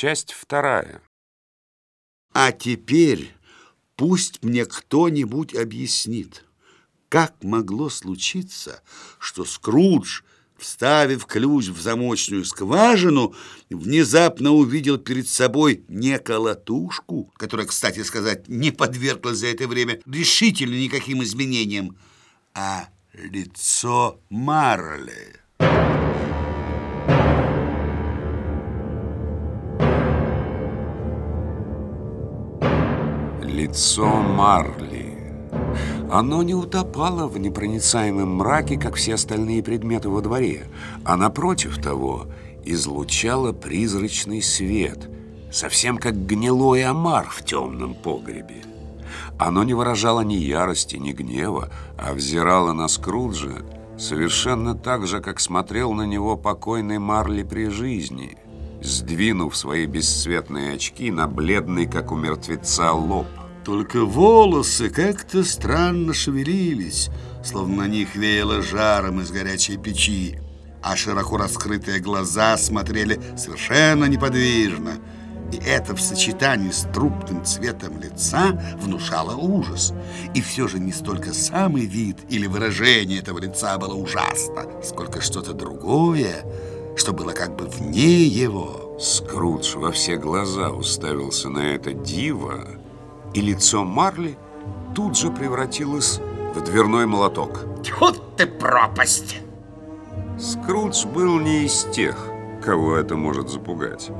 Часть вторая. А теперь пусть мне кто-нибудь объяснит, как могло случиться, что Скрудж, вставив ключ в замочную скважину, внезапно увидел перед собой не колотушку, которая, кстати сказать, не подверглась за это время решительно никаким изменениям, а лицо Марли. Лицо Марли. Оно не утопало в непроницаемом мраке, как все остальные предметы во дворе, а напротив того излучало призрачный свет, совсем как гнилой омар в темном погребе. Оно не выражало ни ярости, ни гнева, а взирало на Скруджа совершенно так же, как смотрел на него покойный Марли при жизни, сдвинув свои бесцветные очки на бледный, как у мертвеца, лоб. Только волосы как-то странно шевелились, словно на них веяло жаром из горячей печи, а широко раскрытые глаза смотрели совершенно неподвижно. И это в сочетании с трупным цветом лица внушало ужас. И все же не столько самый вид или выражение этого лица было ужасно, сколько что-то другое, что было как бы вне его. Скрудж во все глаза уставился на это диво, и лицо Марли тут же превратилось в дверной молоток. Тьфу ты пропасть! Скрудж был не из тех, кого это может запугать.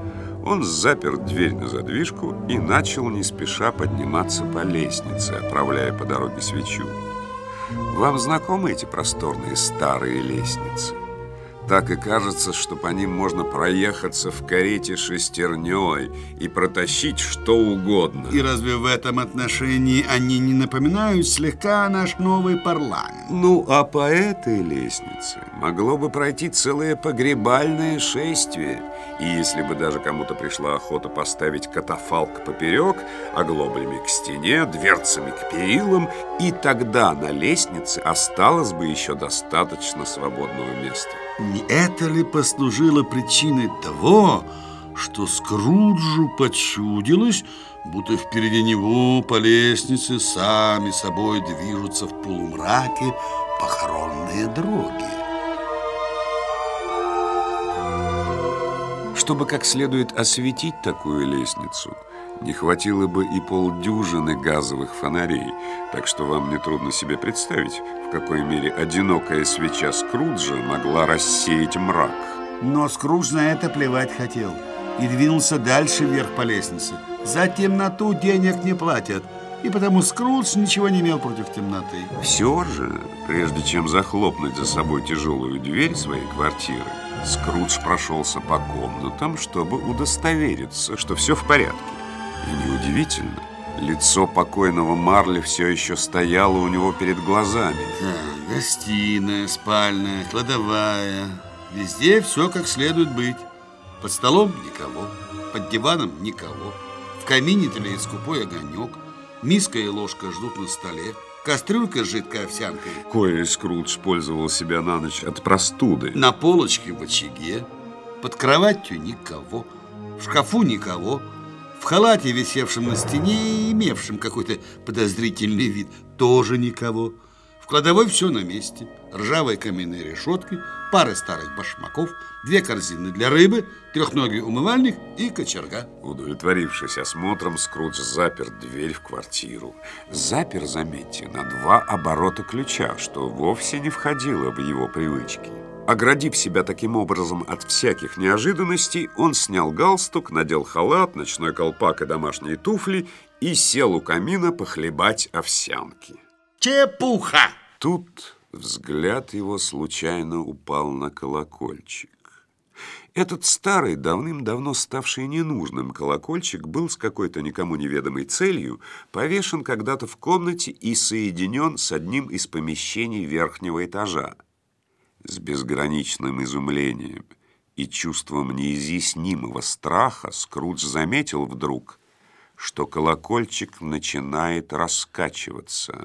Он запер дверь на задвижку и начал не спеша подниматься по лестнице, отправляя по дороге свечу. Вам знакомы эти просторные старые лестницы? Так и кажется, что по ним можно проехаться в карете шестерней и протащить что угодно. И разве в этом отношении они не напоминают слегка наш новый парламент? Ну, а по этой лестнице могло бы пройти целое погребальное шествие. И если бы даже кому-то пришла охота поставить катафалк поперек, оглоблями к стене, дверцами к перилам, и тогда на лестнице осталось бы еще достаточно свободного места. Не это ли послужило причиной того, что Скруджу почудилось, будто впереди него по лестнице сами собой движутся в полумраке похоронные дороги? Чтобы как следует осветить такую лестницу, не хватило бы и полдюжины газовых фонарей, так что вам нетрудно себе представить, в какой мере одинокая свеча Скруджа могла рассеять мрак. Но Скрудж на это плевать хотел и двинулся дальше вверх по лестнице. За темноту денег не платят, и потому Скрудж ничего не имел против темноты. Все же, прежде чем захлопнуть за собой тяжелую дверь своей квартиры, Скрудж прошелся по комнатам, чтобы удостовериться, что все в порядке. И неудивительно, лицо покойного Марли все еще стояло у него перед глазами. Да, гостиная, спальная, кладовая. Везде все как следует быть. Под столом никого, под диваном никого. Камине тлеет скупой огонек. Миска и ложка ждут на столе. Кастрюлька с жидкой овсянкой. Кое Скрудж пользовал себя на ночь от простуды. На полочке в очаге. Под кроватью никого. В шкафу никого. В халате, висевшем на стене и имевшем какой-то подозрительный вид, тоже никого. В кладовой все на месте. Ржавые каменные решетки, пара старых башмаков, две корзины для рыбы, трехногий умывальник и кочерга. Удовлетворившись осмотром, Скрудж запер дверь в квартиру. Запер, заметьте, на два оборота ключа, что вовсе не входило в его привычки. Оградив себя таким образом от всяких неожиданностей, он снял галстук, надел халат, ночной колпак и домашние туфли и сел у камина похлебать овсянки. Чепуха! Тут взгляд его случайно упал на колокольчик. Этот старый, давным-давно ставший ненужным колокольчик был с какой-то никому неведомой целью повешен когда-то в комнате и соединен с одним из помещений верхнего этажа. С безграничным изумлением и чувством неизъяснимого страха Скрудж заметил вдруг, что колокольчик начинает раскачиваться.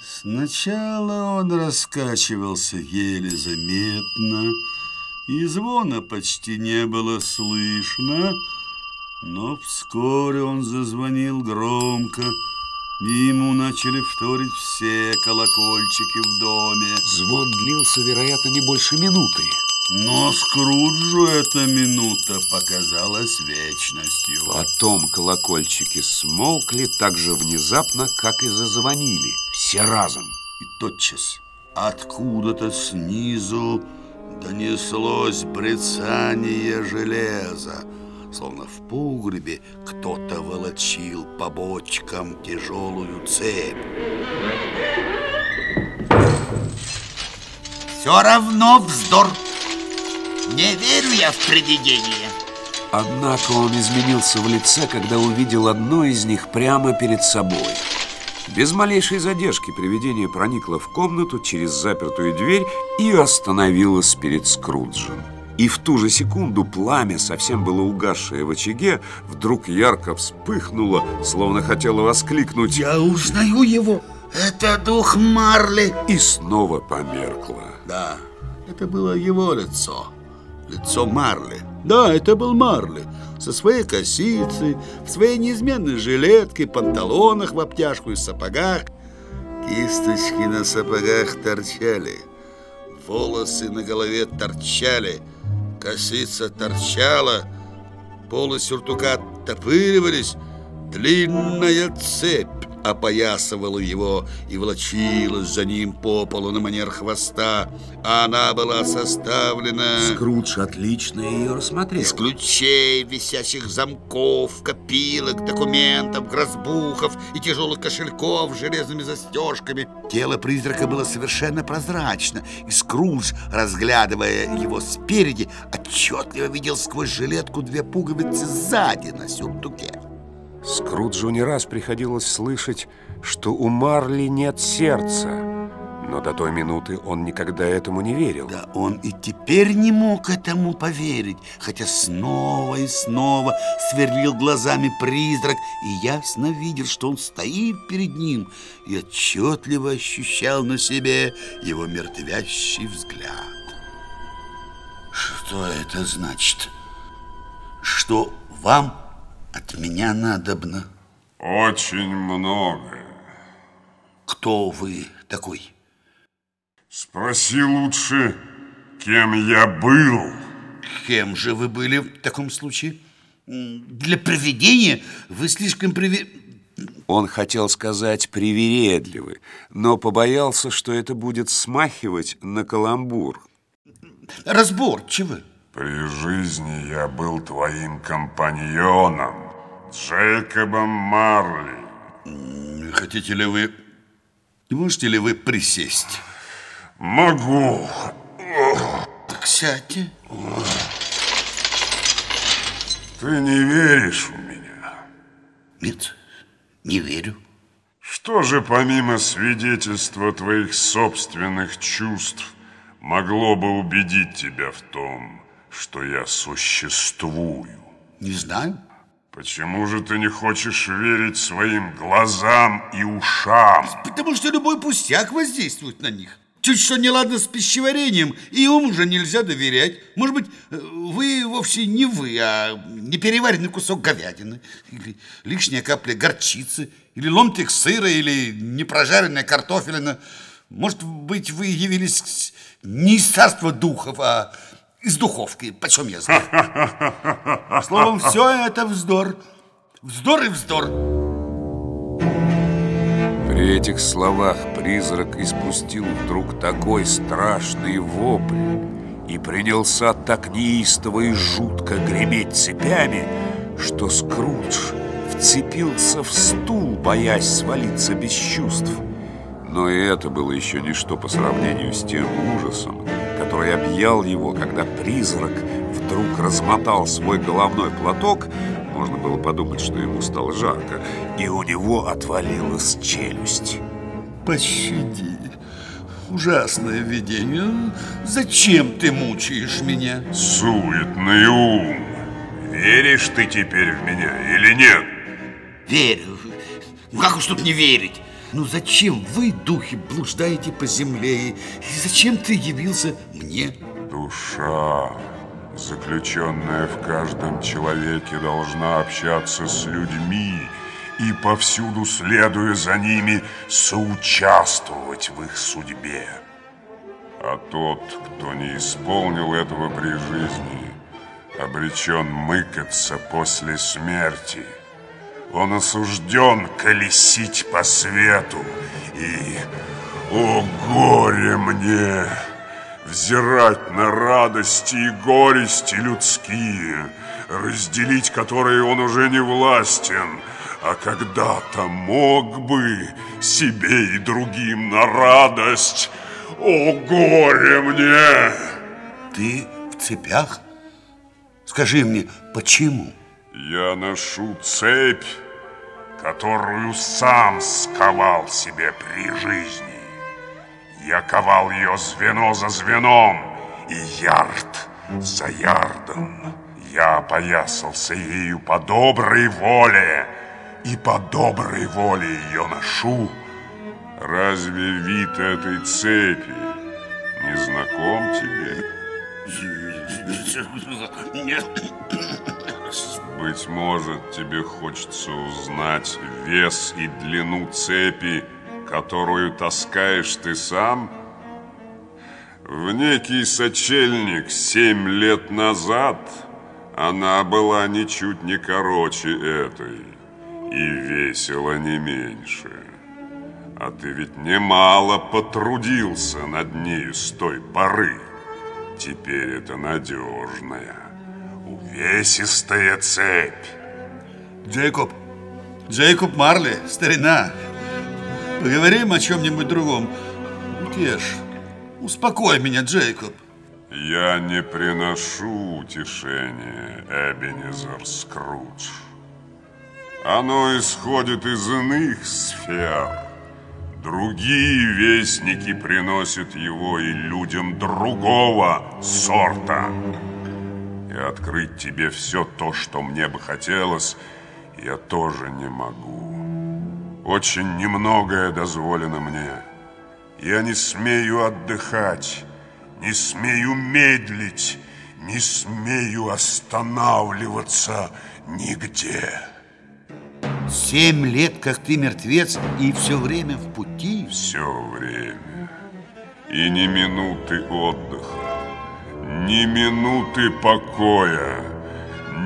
Сначала он раскачивался еле заметно, и звона почти не было слышно, но вскоре он зазвонил громко, и ему начали вторить все колокольчики в доме. Звон длился, вероятно, не больше минуты. Но Скруджу эта минута показалась вечностью. Потом колокольчики смолкли так же внезапно, как и зазвонили. Все разом. И тотчас откуда-то снизу донеслось брецание железа, словно в погребе кто-то волочил по бочкам тяжелую цепь. Все равно вздор. Не верю я в привидения. Однако он изменился в лице, когда увидел одно из них прямо перед собой. Без малейшей задержки привидение проникло в комнату через запертую дверь и остановилось перед Скруджем. И в ту же секунду пламя, совсем было угасшее в очаге, вдруг ярко вспыхнуло, словно хотело воскликнуть Я узнаю его. Это дух Марли. и снова померкло. Да, это было его лицо. Лицо Марли. Да, это был Марли. Со своей косицей, в своей неизменной жилетке, панталонах в обтяжку и сапогах. Кисточки на сапогах торчали. Волосы на голове торчали. Косица торчала. Полы сюртука оттопыривались. Длинная цепь опоясывала его и волочилась за ним по полу на манер хвоста. А она была составлена Скрудж отлично ее рассмотрел. из ключей, висящих замков, копилок, документов, грозбухов и тяжелых кошельков с железными застежками. Тело призрака было совершенно прозрачно, и Скрудж, разглядывая его спереди, отчетливо видел сквозь жилетку две пуговицы сзади на сюртуке. Скруджу не раз приходилось слышать, что у Марли нет сердца. Но до той минуты он никогда этому не верил. Да он и теперь не мог этому поверить, хотя снова и снова сверлил глазами призрак и ясно видел, что он стоит перед ним и отчетливо ощущал на себе его мертвящий взгляд. Что это значит? Что вам от меня надобно? Очень многое. Кто вы такой? Спроси лучше, кем я был. Кем же вы были в таком случае? Для привидения вы слишком приви... Он хотел сказать «привередливый», но побоялся, что это будет смахивать на каламбур. разборчивы. При жизни я был твоим компаньоном, Джейкобом Марли. Хотите ли вы... Можете ли вы присесть? Могу. Так сядьте. Ты не веришь в меня. Нет, не верю. Что же помимо свидетельства твоих собственных чувств могло бы убедить тебя в том, что я существую? Не знаю. Почему же ты не хочешь верить своим глазам и ушам? Потому что любой пустяк воздействует на них. Чуть что неладно с пищеварением, и им уже нельзя доверять. Может быть, э, вы вовсе не вы, а непереваренный кусок говядины, или лишняя капля горчицы, или ломтик сыра, или непрожаренная картофелина. Может быть, вы явились не из царства духов, а из духовки. Почем я знаю? Словом, все это вздор. Вздор и вздор. При этих словах призрак испустил вдруг такой страшный вопль и принялся так неистово и жутко греметь цепями, что Скрудж вцепился в стул, боясь свалиться без чувств. Но и это было еще ничто по сравнению с тем ужасом, который объял его, когда призрак вдруг размотал свой головной платок, можно было подумать, что ему стало жарко, и у него отвалилась челюсть. Пощади. Ужасное видение. Зачем ты мучаешь меня? Суетный ум. Веришь ты теперь в меня или нет? Верю. Ну как уж тут не верить? Ну зачем вы, духи, блуждаете по земле? И зачем ты явился мне? Душа, заключенная в каждом человеке, должна общаться с людьми и повсюду, следуя за ними, соучаствовать в их судьбе. А тот, кто не исполнил этого при жизни, обречен мыкаться после смерти. Он осужден колесить по свету и, о горе мне, взирать на радости и горести людские, разделить которые он уже не властен, а когда-то мог бы себе и другим на радость. О, горе мне! Ты в цепях? Скажи мне, почему? Я ношу цепь, которую сам сковал себе при жизни. Я ковал ее звено за звеном и ярд за ярдом. Я опоясался ею по доброй воле, и по доброй воле ее ношу. Разве вид этой цепи не знаком тебе? Быть может, тебе хочется узнать вес и длину цепи, которую таскаешь ты сам? В некий сочельник семь лет назад она была ничуть не короче этой и весила не меньше. А ты ведь немало потрудился над нею с той поры. Теперь это надежная, увесистая цепь. Джейкоб, Джейкоб Марли, старина, поговорим о чем-нибудь другом. Утешь, успокой меня, Джейкоб. Я не приношу утешения, Эбенезер Скрудж. Оно исходит из иных сфер. Другие вестники приносят его и людям другого сорта. И открыть тебе все то, что мне бы хотелось, я тоже не могу. Очень немногое дозволено мне. Я не смею отдыхать, не смею медлить, не смею останавливаться нигде. Семь лет, как ты мертвец, и все время в пути. Все время. И ни минуты отдыха, ни минуты покоя,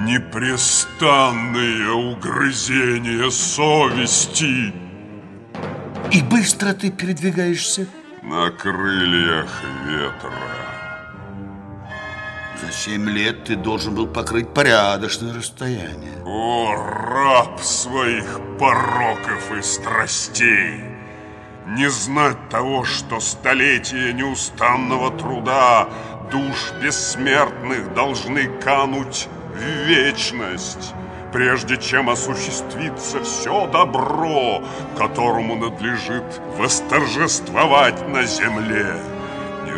непрестанные угрызения совести. И быстро ты передвигаешься? На крыльях ветра. За семь лет ты должен был покрыть порядочное расстояние. О, раб своих пороков и страстей! Не знать того, что столетия неустанного труда душ бессмертных должны кануть в вечность, прежде чем осуществится все добро, которому надлежит восторжествовать на земле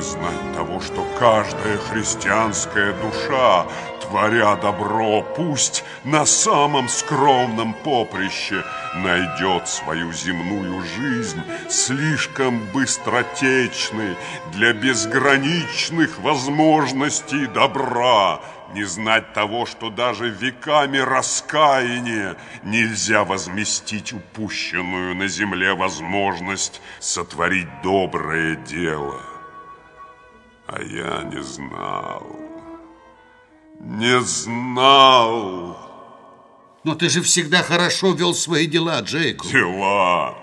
не знать того, что каждая христианская душа, творя добро, пусть на самом скромном поприще, найдет свою земную жизнь слишком быстротечной для безграничных возможностей добра, не знать того, что даже веками раскаяния нельзя возместить упущенную на земле возможность сотворить доброе дело. А я не знал. Не знал. Но ты же всегда хорошо вел свои дела, Джейкоб. Дела.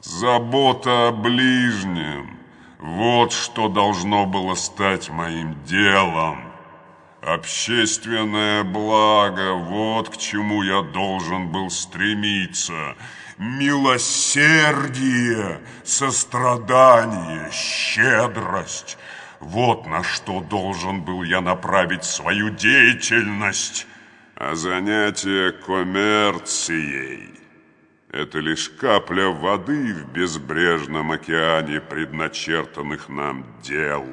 Забота о ближнем. Вот что должно было стать моим делом. Общественное благо, вот к чему я должен был стремиться. Милосердие, сострадание, щедрость. Вот на что должен был я направить свою деятельность. А занятие коммерцией – это лишь капля воды в безбрежном океане предначертанных нам дел.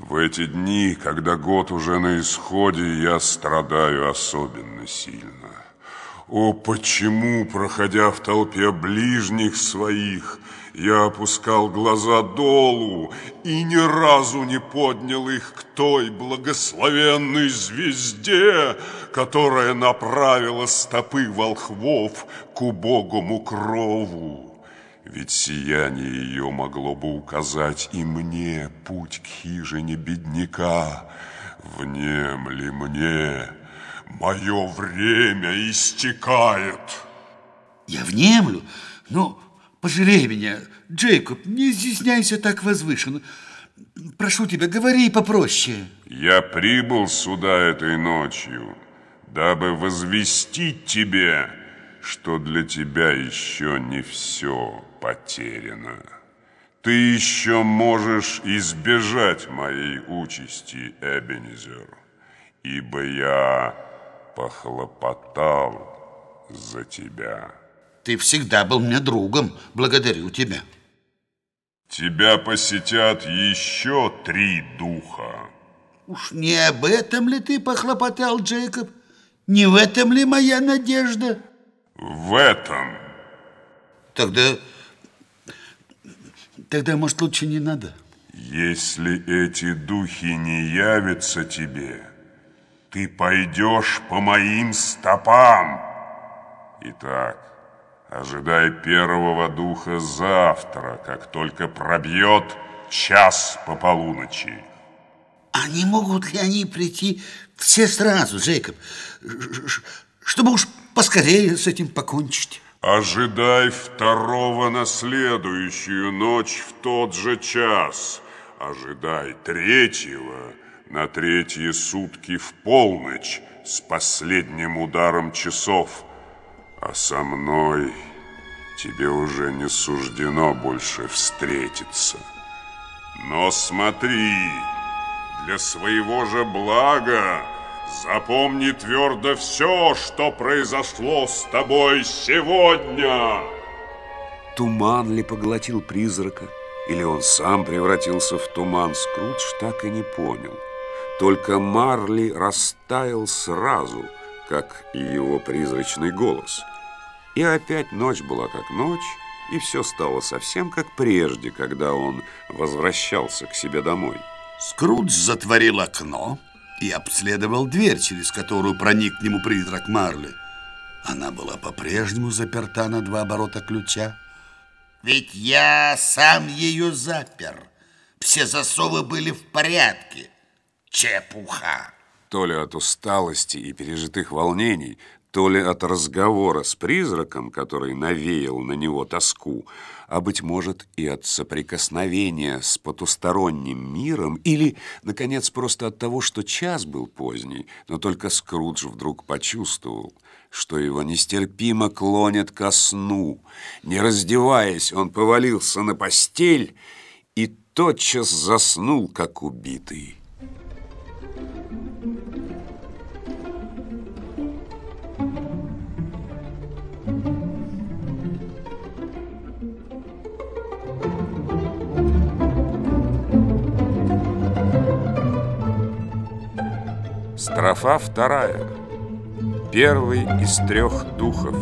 В эти дни, когда год уже на исходе, я страдаю особенно сильно. О, почему, проходя в толпе ближних своих, Я опускал глаза долу и ни разу не поднял их к той благословенной звезде, которая направила стопы волхвов к убогому крову. Ведь сияние ее могло бы указать и мне путь к хижине бедняка. Внемли мне, мое время истекает. Я внемлю, но пожалей меня, Джейкоб, не изъясняйся так возвышенно. Прошу тебя, говори попроще. Я прибыл сюда этой ночью, дабы возвестить тебе, что для тебя еще не все потеряно. Ты еще можешь избежать моей участи, Эбенезер, ибо я похлопотал за тебя. Ты всегда был мне другом. Благодарю тебя. Тебя посетят еще три духа. Уж не об этом ли ты похлопотал, Джейкоб? Не в этом ли моя надежда? В этом. Тогда... Тогда, может, лучше не надо? Если эти духи не явятся тебе, ты пойдешь по моим стопам. Итак, ожидай первого духа завтра, как только пробьет час по полуночи. А не могут ли они прийти все сразу, Джейкоб? Чтобы уж поскорее с этим покончить. Ожидай второго на следующую ночь в тот же час. Ожидай третьего на третьи сутки в полночь с последним ударом часов. А со мной тебе уже не суждено больше встретиться. Но смотри, для своего же блага Запомни твердо все, что произошло с тобой сегодня. Туман ли поглотил призрака, или он сам превратился в туман, Скрудж так и не понял. Только Марли растаял сразу, как и его призрачный голос. И опять ночь была как ночь, и все стало совсем как прежде, когда он возвращался к себе домой. Скрудж затворил окно, и обследовал дверь, через которую проник к нему призрак Марли. Она была по-прежнему заперта на два оборота ключа. Ведь я сам ее запер. Все засовы были в порядке. Чепуха. То ли от усталости и пережитых волнений, то ли от разговора с призраком, который навеял на него тоску, а, быть может, и от соприкосновения с потусторонним миром, или, наконец, просто от того, что час был поздний, но только Скрудж вдруг почувствовал, что его нестерпимо клонят ко сну. Не раздеваясь, он повалился на постель и тотчас заснул, как убитый. Строфа вторая. Первый из трех духов.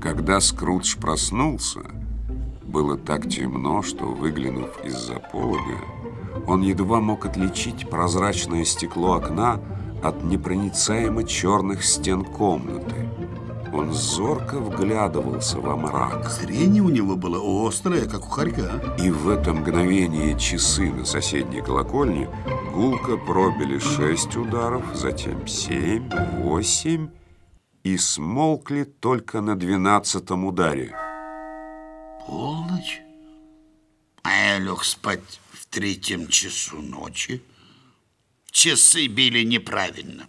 Когда Скрудж проснулся, было так темно, что, выглянув из-за полога, он едва мог отличить прозрачное стекло окна от непроницаемо черных стен комнаты. Он зорко вглядывался во мрак. Зрение у него было острое, как у хорька. И в это мгновение часы на соседней колокольне гулко пробили шесть ударов, затем семь, восемь и смолкли только на двенадцатом ударе. Полночь? А я лег спать в третьем часу ночи. Часы били неправильно.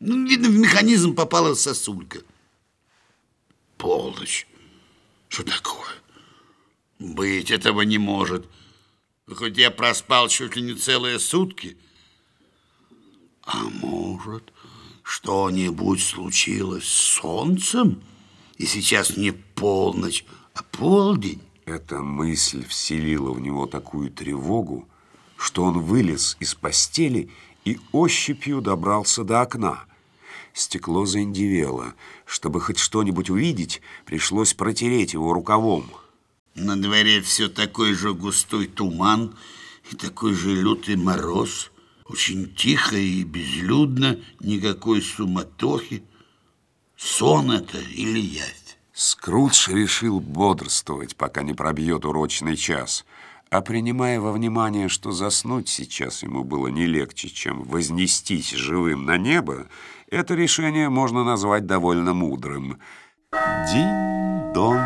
Ну, видно, в механизм попала сосулька. Полночь. Что такое? Быть этого не может. Хоть я проспал чуть ли не целые сутки. А может, что-нибудь случилось с солнцем? И сейчас не полночь, а полдень? Эта мысль вселила в него такую тревогу, что он вылез из постели и ощупью добрался до окна. Стекло заиндивело. Чтобы хоть что-нибудь увидеть, пришлось протереть его рукавом. На дворе все такой же густой туман и такой же лютый мороз. Очень тихо и безлюдно, никакой суматохи. Сон это или явь? Скрудж решил бодрствовать, пока не пробьет урочный час. А принимая во внимание, что заснуть сейчас ему было не легче, чем вознестись живым на небо, это решение можно назвать довольно мудрым. Динь-дон,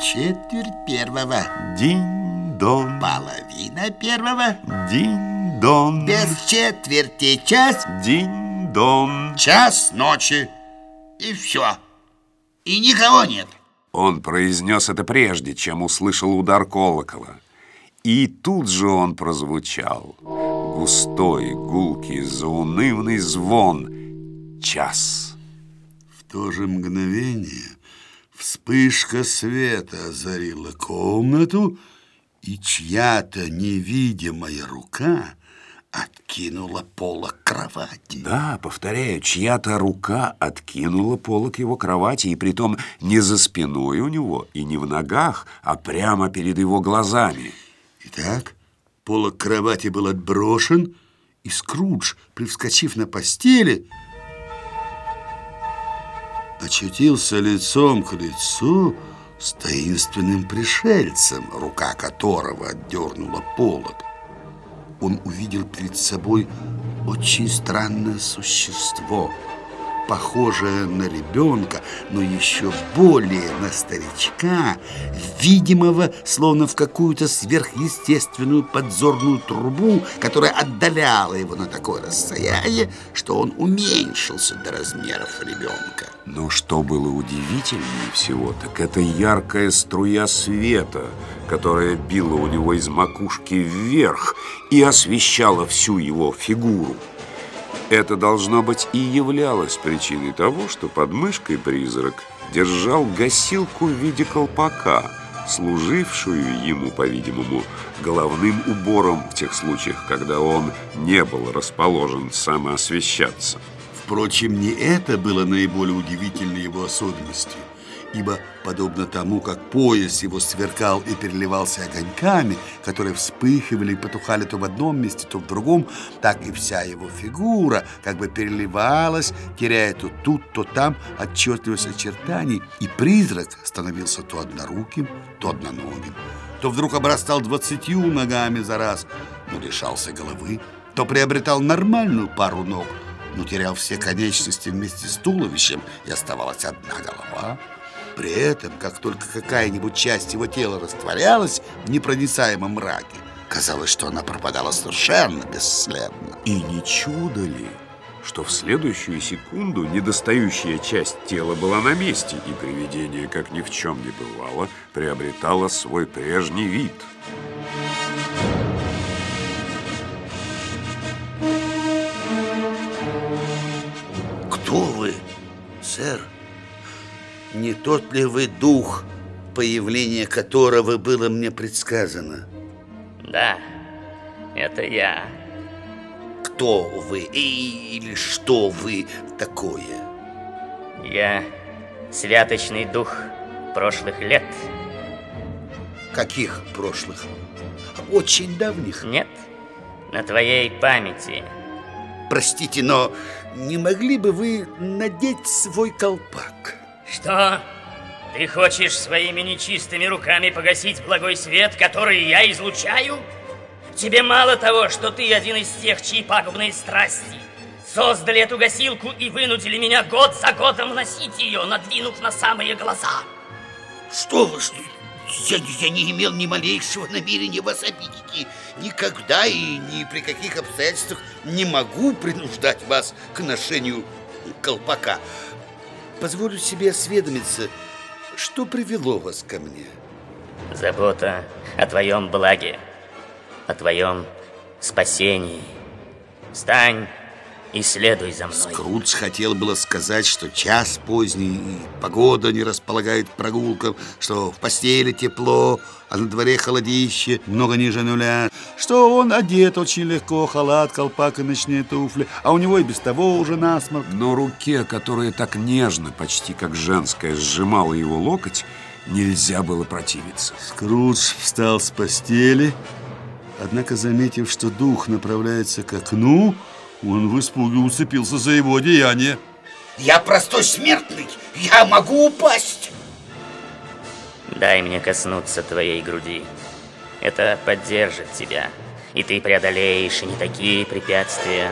Четверть первого. динь-дон, Половина первого. динь-дон, Без четверти час. динь-дон. Час ночи. И все. И никого нет. Он произнес это прежде, чем услышал удар колокола. И тут же он прозвучал. Густой, гулкий, заунывный звон. Час. В то же мгновение вспышка света озарила комнату, и чья-то невидимая рука откинула полок кровати. Да, повторяю, чья-то рука откинула полок его кровати, и притом не за спиной у него и не в ногах, а прямо перед его глазами. Итак, полок кровати был отброшен, и Скрудж, привскочив на постели, очутился лицом к лицу с таинственным пришельцем, рука которого отдернула полок. Он увидел перед собой очень странное существо, похожее на ребенка, но еще более на старичка, видимого словно в какую-то сверхъестественную подзорную трубу, которая отдаляла его на такое расстояние, что он уменьшился до размеров ребенка. Но что было удивительнее всего, так это яркая струя света, которая била у него из макушки вверх и освещала всю его фигуру. Это, должно быть, и являлось причиной того, что под мышкой призрак держал гасилку в виде колпака, служившую ему, по-видимому, головным убором в тех случаях, когда он не был расположен самоосвещаться. Впрочем, не это было наиболее удивительной его особенностью, ибо, подобно тому, как пояс его сверкал и переливался огоньками, которые вспыхивали и потухали то в одном месте, то в другом, так и вся его фигура как бы переливалась, теряя то тут, то там отчетливость очертаний, и призрак становился то одноруким, то одноногим, то вдруг обрастал двадцатью ногами за раз, но лишался головы, то приобретал нормальную пару ног, но терял все конечности вместе с туловищем, и оставалась одна голова. При этом, как только какая-нибудь часть его тела растворялась в непроницаемом мраке, казалось, что она пропадала совершенно бесследно. И не чудо ли, что в следующую секунду недостающая часть тела была на месте, и привидение, как ни в чем не бывало, приобретало свой прежний вид. Кто вы, сэр? Не тот ли вы дух, появление которого было мне предсказано? Да, это я. Кто вы или что вы такое? Я святочный дух прошлых лет. Каких прошлых? Очень давних. Нет, на твоей памяти. Простите, но не могли бы вы надеть свой колпак? Что? Ты хочешь своими нечистыми руками погасить благой свет, который я излучаю? Тебе мало того, что ты один из тех, чьи пагубные страсти создали эту гасилку и вынудили меня год за годом носить ее, надвинув на самые глаза. Что вы, что? Я, я не имел ни малейшего намерения вас обидеть. И никогда и ни при каких обстоятельствах не могу принуждать вас к ношению колпака. Позволю себе осведомиться, что привело вас ко мне. Забота о твоем благе, о твоем спасении. Встань и следуй за мной. Скрудж хотел было сказать, что час поздний, и погода не располагает прогулкам, что в постели тепло, а на дворе холодище, много ниже нуля, что он одет очень легко, халат, колпак и ночные туфли, а у него и без того уже насморк. Но руке, которая так нежно, почти как женская, сжимала его локоть, нельзя было противиться. Скрудж встал с постели, однако, заметив, что дух направляется к окну, он в испуге уцепился за его одеяние. Я простой смертный, я могу упасть. Дай мне коснуться твоей груди. Это поддержит тебя, и ты преодолеешь и не такие препятствия.